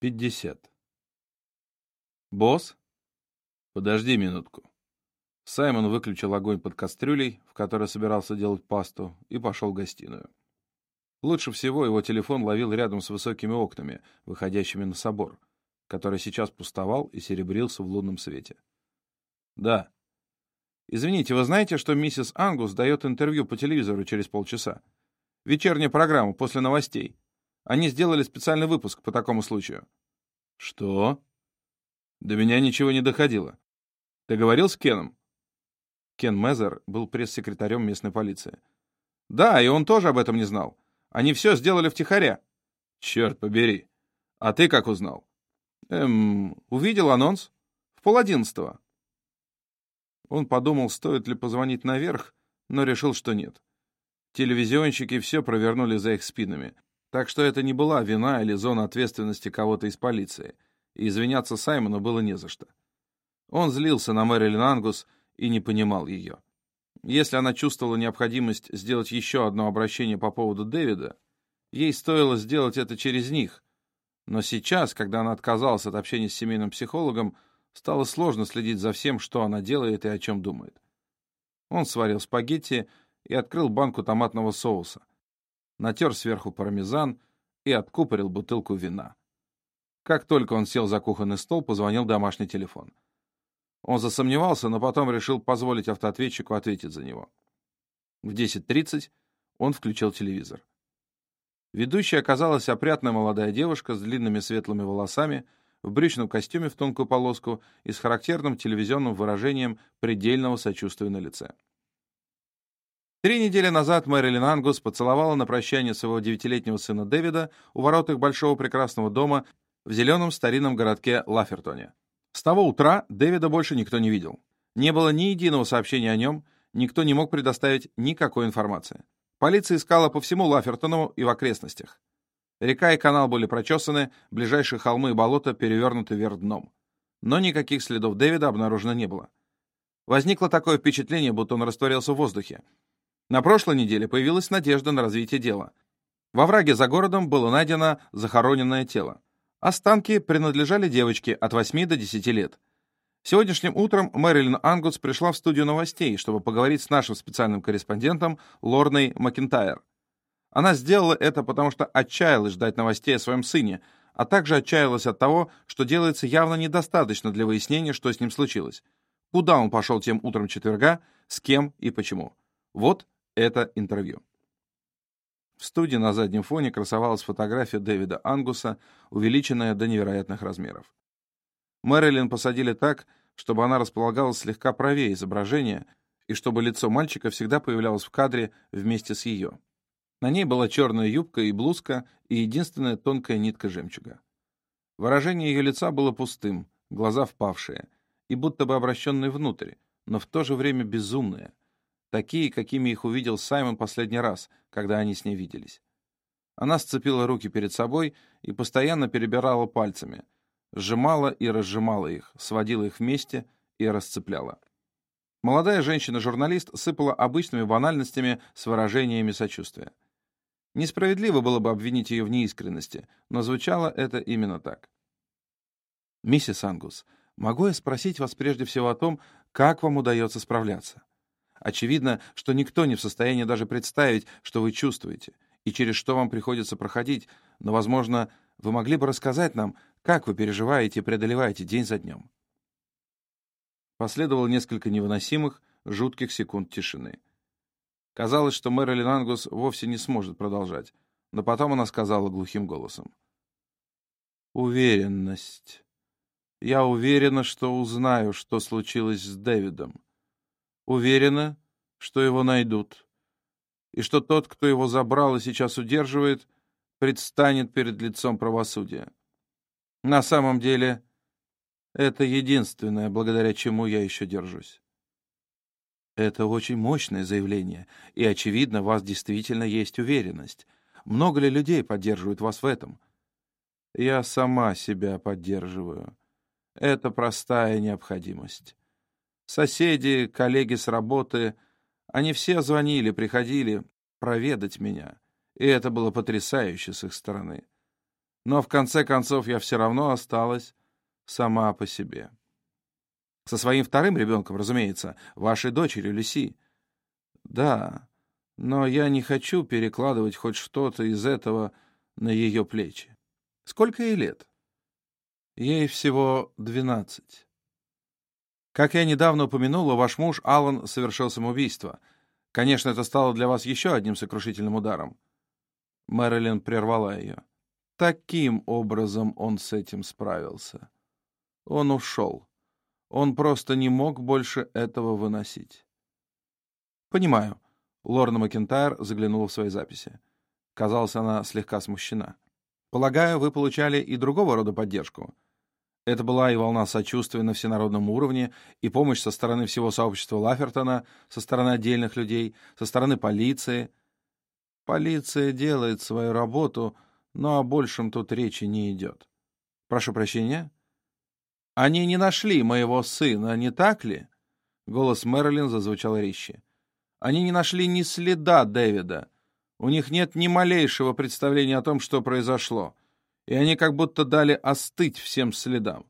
Пятьдесят. «Босс?» «Подожди минутку». Саймон выключил огонь под кастрюлей, в которой собирался делать пасту, и пошел в гостиную. Лучше всего его телефон ловил рядом с высокими окнами, выходящими на собор, который сейчас пустовал и серебрился в лунном свете. «Да». «Извините, вы знаете, что миссис Ангус дает интервью по телевизору через полчаса? Вечерняя программа после новостей. Они сделали специальный выпуск по такому случаю». «Что?» «До меня ничего не доходило. Ты говорил с Кеном?» Кен Мезер был пресс-секретарем местной полиции. «Да, и он тоже об этом не знал. Они все сделали втихаря». «Черт побери. А ты как узнал?» «Эм, увидел анонс. В полодиннадцатого». Он подумал, стоит ли позвонить наверх, но решил, что нет. Телевизионщики все провернули за их спинами — так что это не была вина или зона ответственности кого-то из полиции, и извиняться Саймону было не за что. Он злился на Мэрилин Ангус и не понимал ее. Если она чувствовала необходимость сделать еще одно обращение по поводу Дэвида, ей стоило сделать это через них. Но сейчас, когда она отказалась от общения с семейным психологом, стало сложно следить за всем, что она делает и о чем думает. Он сварил спагетти и открыл банку томатного соуса натер сверху пармезан и откупорил бутылку вина. Как только он сел за кухонный стол, позвонил домашний телефон. Он засомневался, но потом решил позволить автоответчику ответить за него. В 10.30 он включил телевизор. Ведущей оказалась опрятная молодая девушка с длинными светлыми волосами, в брючном костюме в тонкую полоску и с характерным телевизионным выражением предельного сочувствия на лице. Три недели назад Мэрилин Ангус поцеловала на прощание своего девятилетнего сына Дэвида у ворот их большого прекрасного дома в зеленом старинном городке Лафертоне. С того утра Дэвида больше никто не видел. Не было ни единого сообщения о нем, никто не мог предоставить никакой информации. Полиция искала по всему Лафертону и в окрестностях. Река и канал были прочесаны, ближайшие холмы и болота перевернуты вверх дном. Но никаких следов Дэвида обнаружено не было. Возникло такое впечатление, будто он растворился в воздухе. На прошлой неделе появилась надежда на развитие дела. Во враге за городом было найдено захороненное тело. Останки принадлежали девочке от 8 до 10 лет. Сегодняшним утром Мэрилин Ангус пришла в студию новостей, чтобы поговорить с нашим специальным корреспондентом Лорной Макентайр. Она сделала это, потому что отчаялась ждать новостей о своем сыне, а также отчаялась от того, что делается явно недостаточно для выяснения, что с ним случилось. Куда он пошел тем утром четверга, с кем и почему. Вот это интервью. В студии на заднем фоне красовалась фотография Дэвида Ангуса, увеличенная до невероятных размеров. Мэрилин посадили так, чтобы она располагалась слегка правее изображения и чтобы лицо мальчика всегда появлялось в кадре вместе с ее. На ней была черная юбка и блузка и единственная тонкая нитка жемчуга. Выражение ее лица было пустым, глаза впавшие, и будто бы обращенные внутрь, но в то же время безумные — такие, какими их увидел Саймон последний раз, когда они с ней виделись. Она сцепила руки перед собой и постоянно перебирала пальцами, сжимала и разжимала их, сводила их вместе и расцепляла. Молодая женщина-журналист сыпала обычными банальностями с выражениями сочувствия. Несправедливо было бы обвинить ее в неискренности, но звучало это именно так. «Миссис Ангус, могу я спросить вас прежде всего о том, как вам удается справляться? Очевидно, что никто не в состоянии даже представить, что вы чувствуете, и через что вам приходится проходить, но, возможно, вы могли бы рассказать нам, как вы переживаете и преодолеваете день за днем. Последовало несколько невыносимых, жутких секунд тишины. Казалось, что Мэрилин Ангус вовсе не сможет продолжать, но потом она сказала глухим голосом. «Уверенность. Я уверена, что узнаю, что случилось с Дэвидом. Уверена, что его найдут, и что тот, кто его забрал и сейчас удерживает, предстанет перед лицом правосудия. На самом деле, это единственное, благодаря чему я еще держусь. Это очень мощное заявление, и, очевидно, у вас действительно есть уверенность. Много ли людей поддерживают вас в этом? Я сама себя поддерживаю. Это простая необходимость. Соседи, коллеги с работы, они все звонили, приходили проведать меня, и это было потрясающе с их стороны. Но в конце концов я все равно осталась сама по себе. Со своим вторым ребенком, разумеется, вашей дочерью Люси. Да, но я не хочу перекладывать хоть что-то из этого на ее плечи. Сколько ей лет? Ей всего двенадцать. Как я недавно упомянула, ваш муж Аллан совершил самоубийство. Конечно, это стало для вас еще одним сокрушительным ударом. Мэрилин прервала ее. Таким образом он с этим справился. Он ушел. Он просто не мог больше этого выносить. «Понимаю». Лорна Макентайр заглянула в свои записи. Казалось, она слегка смущена. «Полагаю, вы получали и другого рода поддержку. Это была и волна сочувствия на всенародном уровне, и помощь со стороны всего сообщества Лафертона, со стороны отдельных людей, со стороны полиции. Полиция делает свою работу, но о большем тут речи не идет. Прошу прощения? Они не нашли моего сына, не так ли? Голос Мэрилин зазвучал резче. Они не нашли ни следа Дэвида. У них нет ни малейшего представления о том, что произошло и они как будто дали остыть всем следам.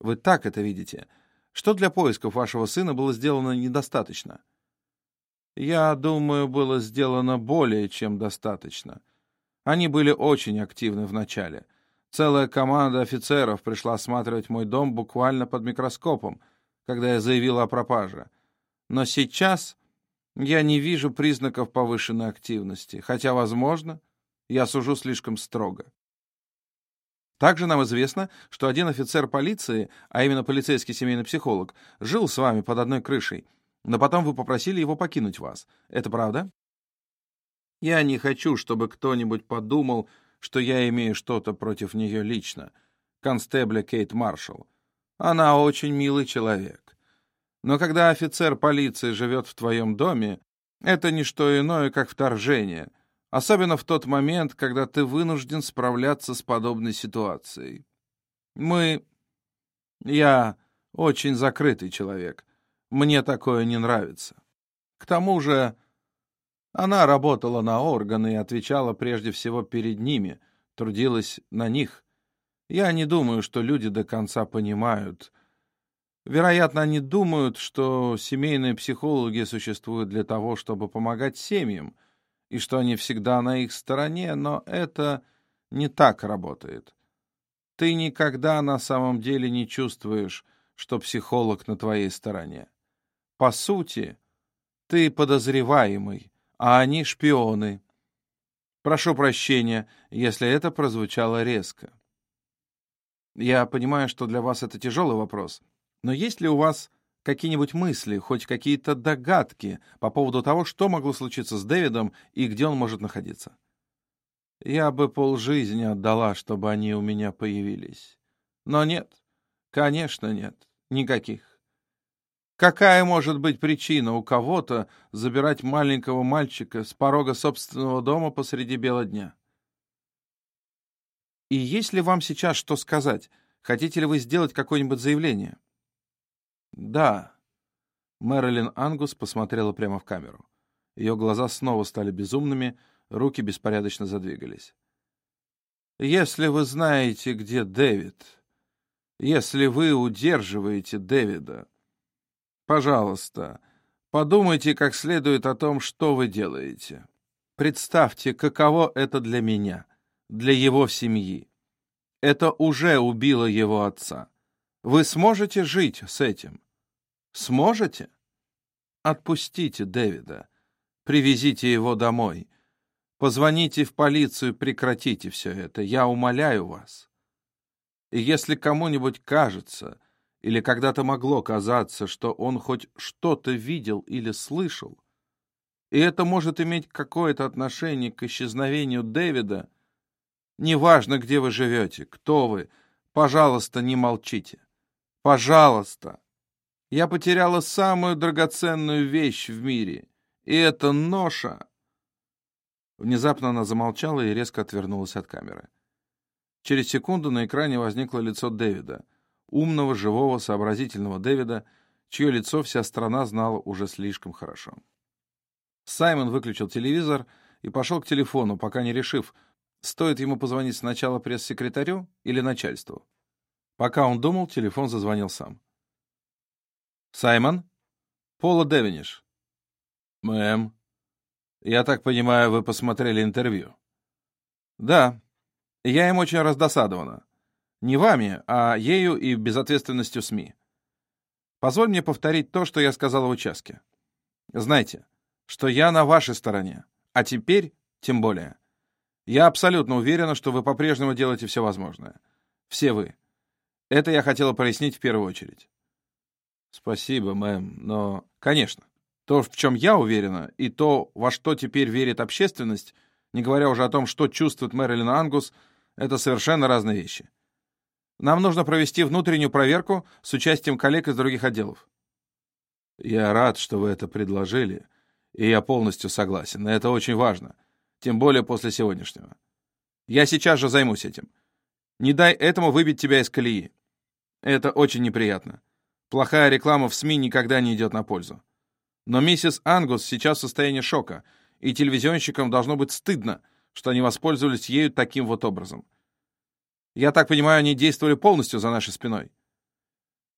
Вы так это видите? Что для поисков вашего сына было сделано недостаточно? Я думаю, было сделано более чем достаточно. Они были очень активны в начале. Целая команда офицеров пришла осматривать мой дом буквально под микроскопом, когда я заявил о пропаже. Но сейчас я не вижу признаков повышенной активности, хотя, возможно, я сужу слишком строго. Также нам известно, что один офицер полиции, а именно полицейский семейный психолог, жил с вами под одной крышей, но потом вы попросили его покинуть вас. Это правда? Я не хочу, чтобы кто-нибудь подумал, что я имею что-то против нее лично. Констебля Кейт Маршалл. Она очень милый человек. Но когда офицер полиции живет в твоем доме, это не что иное, как вторжение — Особенно в тот момент, когда ты вынужден справляться с подобной ситуацией. Мы... Я очень закрытый человек. Мне такое не нравится. К тому же она работала на органы и отвечала прежде всего перед ними, трудилась на них. Я не думаю, что люди до конца понимают. Вероятно, они думают, что семейные психологи существуют для того, чтобы помогать семьям, и что они всегда на их стороне, но это не так работает. Ты никогда на самом деле не чувствуешь, что психолог на твоей стороне. По сути, ты подозреваемый, а они шпионы. Прошу прощения, если это прозвучало резко. Я понимаю, что для вас это тяжелый вопрос, но есть ли у вас какие-нибудь мысли, хоть какие-то догадки по поводу того, что могло случиться с Дэвидом и где он может находиться? Я бы полжизни отдала, чтобы они у меня появились. Но нет, конечно нет, никаких. Какая может быть причина у кого-то забирать маленького мальчика с порога собственного дома посреди бела дня? И есть ли вам сейчас что сказать? Хотите ли вы сделать какое-нибудь заявление? «Да». Мэрилин Ангус посмотрела прямо в камеру. Ее глаза снова стали безумными, руки беспорядочно задвигались. «Если вы знаете, где Дэвид, если вы удерживаете Дэвида, пожалуйста, подумайте как следует о том, что вы делаете. Представьте, каково это для меня, для его семьи. Это уже убило его отца. Вы сможете жить с этим? Сможете? Отпустите Дэвида. Привезите его домой. Позвоните в полицию, прекратите все это. Я умоляю вас. И если кому-нибудь кажется, или когда-то могло казаться, что он хоть что-то видел или слышал, и это может иметь какое-то отношение к исчезновению Дэвида, неважно, где вы живете, кто вы, пожалуйста, не молчите. Пожалуйста. Я потеряла самую драгоценную вещь в мире. И это ноша. Внезапно она замолчала и резко отвернулась от камеры. Через секунду на экране возникло лицо Дэвида. Умного, живого, сообразительного Дэвида, чье лицо вся страна знала уже слишком хорошо. Саймон выключил телевизор и пошел к телефону, пока не решив, Стоит ему позвонить сначала пресс-секретарю или начальству? Пока он думал, телефон зазвонил сам. «Саймон? Пола Девиниш». «Мэм, я так понимаю, вы посмотрели интервью?» «Да. Я им очень раздосадована. Не вами, а ею и безответственностью СМИ. Позволь мне повторить то, что я сказала в участке. Знайте, что я на вашей стороне, а теперь тем более. Я абсолютно уверена, что вы по-прежнему делаете все возможное. Все вы. Это я хотела прояснить в первую очередь. Спасибо, мэм, но... Конечно. То, в чем я уверена, и то, во что теперь верит общественность, не говоря уже о том, что чувствует Мэрилин Ангус, это совершенно разные вещи. Нам нужно провести внутреннюю проверку с участием коллег из других отделов. Я рад, что вы это предложили, и я полностью согласен. Это очень важно, тем более после сегодняшнего. Я сейчас же займусь этим. Не дай этому выбить тебя из колеи. Это очень неприятно. Плохая реклама в СМИ никогда не идет на пользу. Но миссис Ангус сейчас в состоянии шока, и телевизионщикам должно быть стыдно, что они воспользовались ею таким вот образом. Я так понимаю, они действовали полностью за нашей спиной.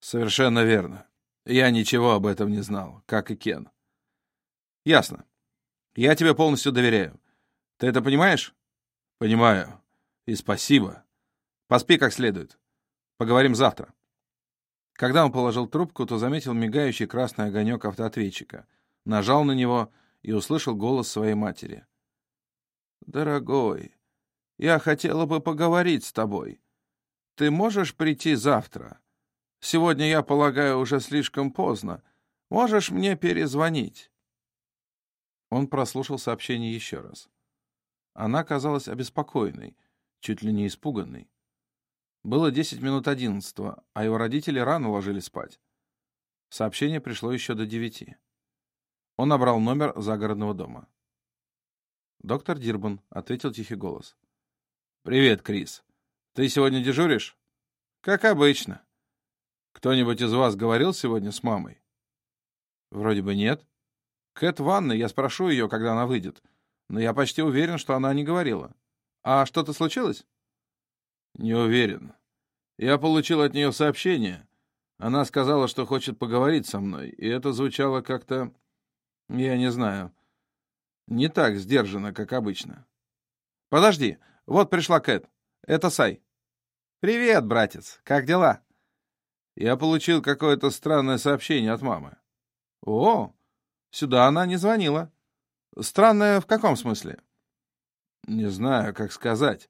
Совершенно верно. Я ничего об этом не знал, как и Кен. Ясно. Я тебе полностью доверяю. Ты это понимаешь? Понимаю. И спасибо. Поспи как следует. Поговорим завтра. Когда он положил трубку, то заметил мигающий красный огонек автоответчика, нажал на него и услышал голос своей матери. «Дорогой, я хотела бы поговорить с тобой. Ты можешь прийти завтра? Сегодня, я полагаю, уже слишком поздно. Можешь мне перезвонить?» Он прослушал сообщение еще раз. Она казалась обеспокоенной, чуть ли не испуганной. Было 10 минут одиннадцатого, а его родители рано ложились спать. Сообщение пришло еще до девяти. Он набрал номер загородного дома. «Доктор Дирбан», — ответил тихий голос. «Привет, Крис. Ты сегодня дежуришь?» «Как обычно». «Кто-нибудь из вас говорил сегодня с мамой?» «Вроде бы нет. Кэт в ванной, я спрошу ее, когда она выйдет. Но я почти уверен, что она не говорила. А что-то случилось?» «Не уверен. Я получил от нее сообщение. Она сказала, что хочет поговорить со мной, и это звучало как-то... Я не знаю. Не так сдержанно, как обычно». «Подожди, вот пришла Кэт. Это Сай. Привет, братец. Как дела? Я получил какое-то странное сообщение от мамы. О, сюда она не звонила. Странное в каком смысле? Не знаю, как сказать.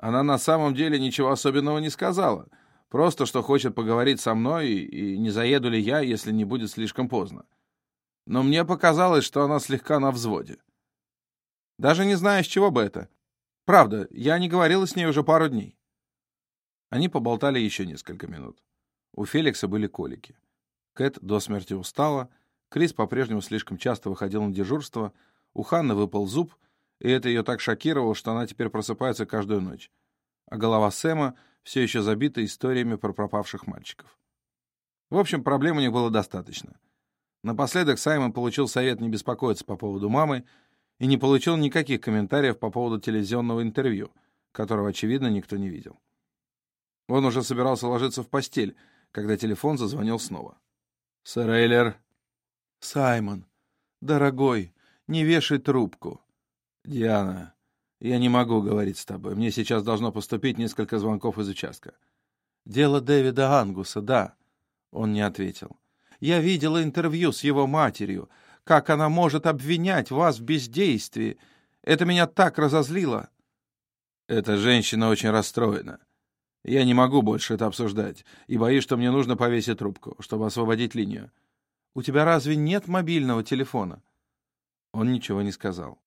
Она на самом деле ничего особенного не сказала. Просто, что хочет поговорить со мной, и не заеду ли я, если не будет слишком поздно. Но мне показалось, что она слегка на взводе. Даже не знаю, с чего бы это. Правда, я не говорила с ней уже пару дней. Они поболтали еще несколько минут. У Феликса были колики. Кэт до смерти устала, Крис по-прежнему слишком часто выходил на дежурство, у Ханны выпал зуб, и это ее так шокировало, что она теперь просыпается каждую ночь. А голова Сэма все еще забита историями про пропавших мальчиков. В общем, проблем у них было достаточно. Напоследок Саймон получил совет не беспокоиться по поводу мамы и не получил никаких комментариев по поводу телевизионного интервью, которого, очевидно, никто не видел. Он уже собирался ложиться в постель, когда телефон зазвонил снова. «Сэр Эйлер?» «Саймон, дорогой, не вешай трубку». «Диана, я не могу говорить с тобой. Мне сейчас должно поступить несколько звонков из участка». «Дело Дэвида Ангуса, да». Он не ответил. «Я видела интервью с его матерью. Как она может обвинять вас в бездействии? Это меня так разозлило. Эта женщина очень расстроена. Я не могу больше это обсуждать и боюсь, что мне нужно повесить трубку, чтобы освободить линию. У тебя разве нет мобильного телефона? Он ничего не сказал.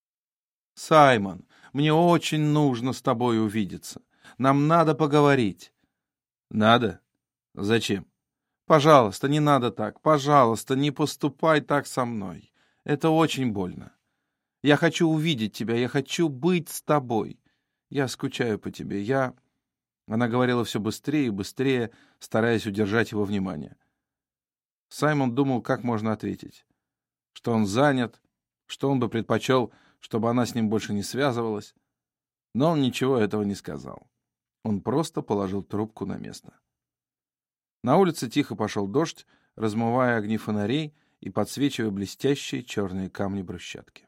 Саймон, мне очень нужно с тобой увидеться. Нам надо поговорить. Надо? Зачем? Пожалуйста, не надо так. Пожалуйста, не поступай так со мной. Это очень больно. Я хочу увидеть тебя, я хочу быть с тобой. Я скучаю по тебе, я...» Она говорила все быстрее и быстрее, стараясь удержать его внимание. Саймон думал, как можно ответить. Что он занят, что он бы предпочел, чтобы она с ним больше не связывалась. Но он ничего этого не сказал. Он просто положил трубку на место. На улице тихо пошел дождь, размывая огни фонарей и подсвечивая блестящие черные камни брусчатки.